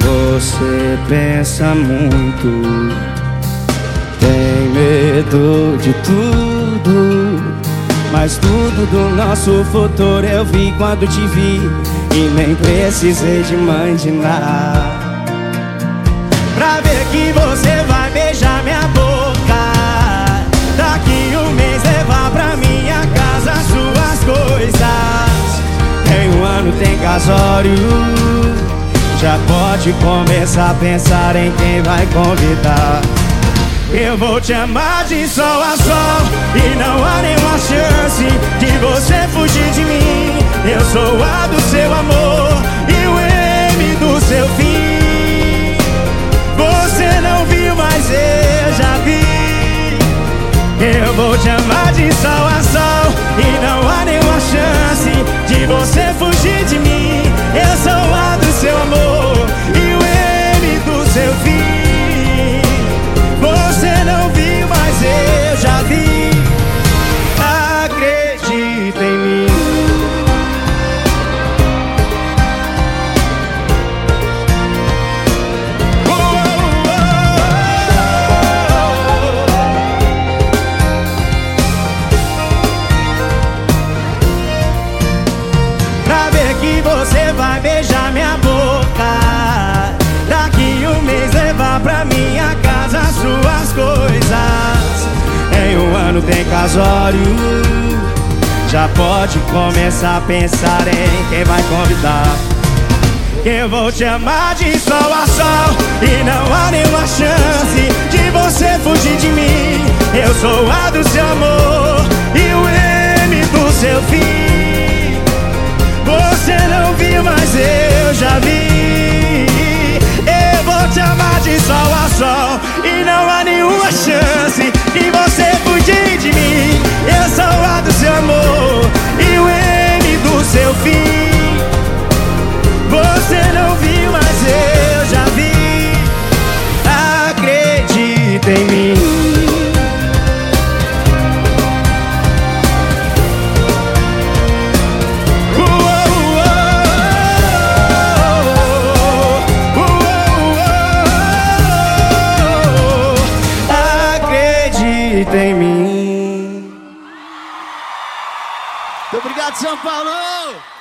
Você pensa muito, tem medo de tudo. Mas tudo do nosso futuro eu vi quando te vi E nem precisei de mandinar Pra ver que você vai beijar minha boca Daqui um mês levar pra minha casa suas coisas Tem um ano, tem casório Pode começar a pensar em quem vai convidar. Eu vou te amar de sol a sol E não há nenhuma chance de você fugir de mim. Eu sou a do seu amor E o M do seu fim. Você não viu, mas eu já vi. Eu vou te amar de sol a sol E não há nenhuma chance de você tem casório Já pode começar a pensar em quem vai convidar Que eu vou te amar de sol a sol E não há nenhuma chance de você fugir de mim Eu sou a do seu amor e o M do seu fim você não viu, mas eu já vi. Eu vou te amar de sol a sol. E não há nenhuma chance Acredita em mim. acredita em mim. Obrigado, São Paulo!